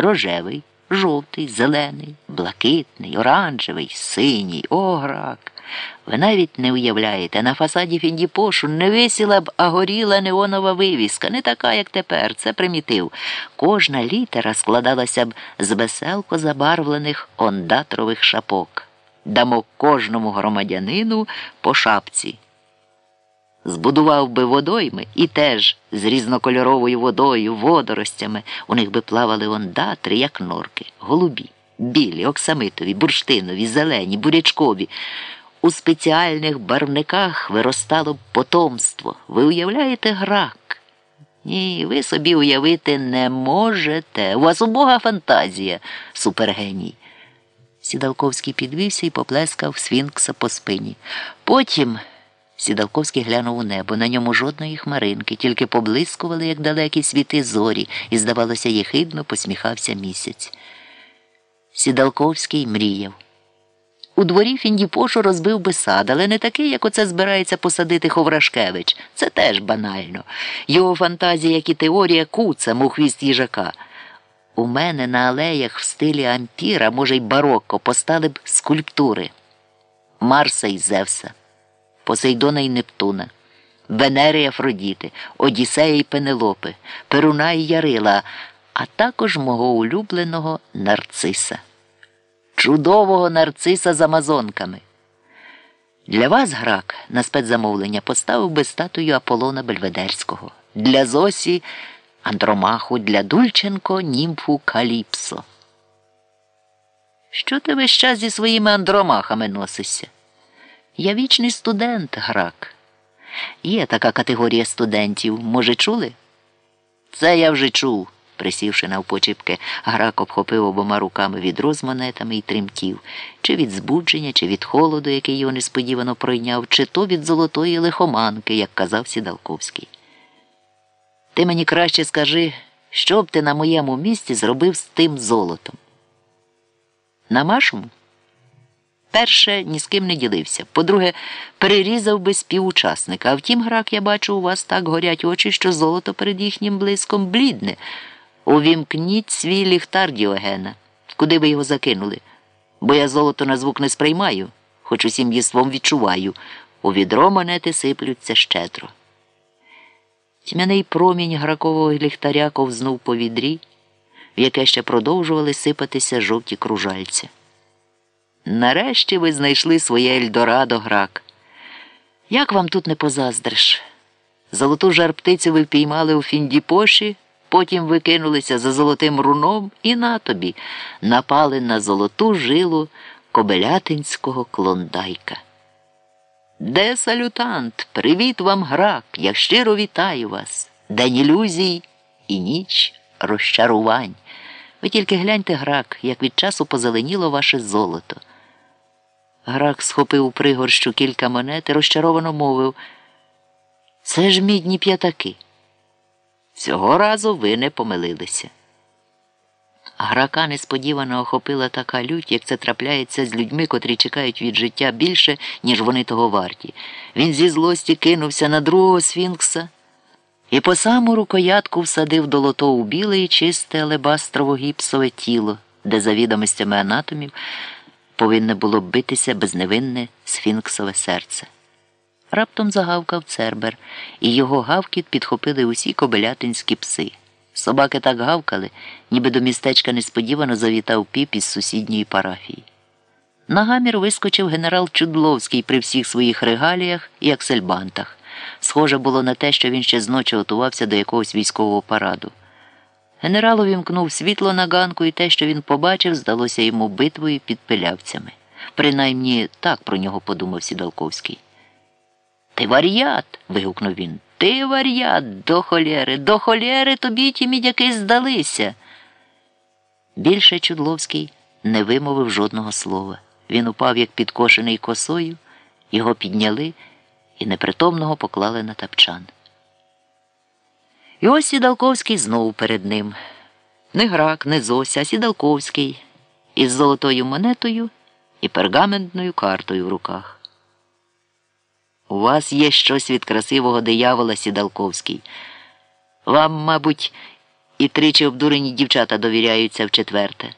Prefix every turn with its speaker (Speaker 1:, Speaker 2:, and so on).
Speaker 1: рожевий, жовтий, зелений, блакитний, оранжевий, синій, о, грак. Ви навіть не уявляєте, на фасаді Фіндіпошу не висіла б, а горіла неонова вивіска, не така, як тепер, це примітив. Кожна літера складалася б з веселко забарвлених ондатрових шапок. Дамо кожному громадянину по шапці. Збудував би водойми і теж з різнокольоровою водою, водоростями. У них би плавали ондатри, як норки, голубі, білі, оксамитові, бурштинові, зелені, бурячкові. У спеціальних барвниках виростало б потомство. Ви уявляєте грак? Ні, ви собі уявити не можете. У вас убога фантазія, супергеній. Сідалковський підвівся і поплескав Сфінкса по спині. Потім. Сідалковський глянув у небо, на ньому жодної хмаринки, тільки поблискували, як далекі світи зорі, і, здавалося, єхидно посміхався місяць. Сідалковський мріяв. У дворі Фіндіпошу розбив би сад, але не такий, як оце збирається посадити Ховрашкевич. Це теж банально. Його фантазія, як і теорія куцем у хвіст їжака. У мене на алеях в стилі ампіра, може, й барокко, постали б скульптури Марса і Зевса. Посейдона і Нептуна, Венери і Афродіти, Одіссея і Пенелопи, Перуна і Ярила, а також мого улюбленого нарциса, чудового нарциса з амазонками. Для вас, грак, на спецзамовлення поставив би статую Аполлона Бельведерського, для Зосі Андромаху, для Дульченко німфу Каліпсо. Що ти весь час зі своїми андромахами носишся? Я вічний студент, грак. Є така категорія студентів. Може, чули? Це я вже чув, присівши навпочіпки, грак обхопив обома руками відро з монетами і тремтів, чи від збудження, чи від холоду, який його несподівано пройняв, чи то від золотої лихоманки, як казав Сідалковський. Ти мені краще скажи, що б ти на моєму місці зробив з тим золотом? На машому? Перше, ні з ким не ділився. По-друге, перерізав би співучасника. А втім, грак, я бачу, у вас так горять очі, що золото перед їхнім блиском блідне. Увімкніть свій ліхтар Діогена. Куди ви його закинули? Бо я золото на звук не сприймаю, хоч усім єством відчуваю. У відро монети сиплються щедро. Тьмяний промінь гракового ліхтаря ковзнув по відрі, в яке ще продовжували сипатися жовті кружальця. Нарешті ви знайшли своє Ельдорадо грак. Як вам тут не позаздриш? Золоту жар птицю ви впіймали у Фіндіпоші, потім викинулися за золотим руном і на тобі напали на золоту жилу кобелятинського клондайка. Де салютант? Привіт вам, грак! Я щиро вітаю вас. День ілюзій і ніч розчарувань. Ви тільки гляньте грак, як від часу позеленіло ваше золото. Грак схопив пригорщу кілька монет і розчаровано мовив Це ж мідні п'ятаки. Цього разу ви не помилилися. Грака несподівано охопила така лють, як це трапляється з людьми, котрі чекають від життя більше, ніж вони того варті. Він зі злості кинувся на другого сфінкса і по саму рукоятку всадив долото у біле і чисте алебастрово гіпсове тіло, де, за відомостями анатомів, повинне було битися безневинне сфінксове серце. Раптом загавкав цербер, і його гавкіт підхопили усі кобелятинські пси. Собаки так гавкали, ніби до містечка несподівано завітав піп із сусідньої парафії. На гамір вискочив генерал Чудловський при всіх своїх регаліях і аксельбантах. Схоже було на те, що він ще зночі готувався до якогось військового параду. Генерал увімкнув світло на ганку, і те, що він побачив, здалося йому битвою під пилявцями. Принаймні так про нього подумав Сідалковський. Ти вар'ят. вигукнув він. Ти вар'ят, до холєри, до холєри тобі ті мідяки здалися. Більше Чудловський не вимовив жодного слова. Він упав, як підкошений косою, його підняли і непритомного поклали на тапчан. І ось Сідалковський знову перед ним. Не грак, не Зося, а Сідалковський із золотою монетою і пергаментною картою в руках. У вас є щось від красивого диявола Сідалковський. Вам, мабуть, І тричі обдурені дівчата довіряються в четверте.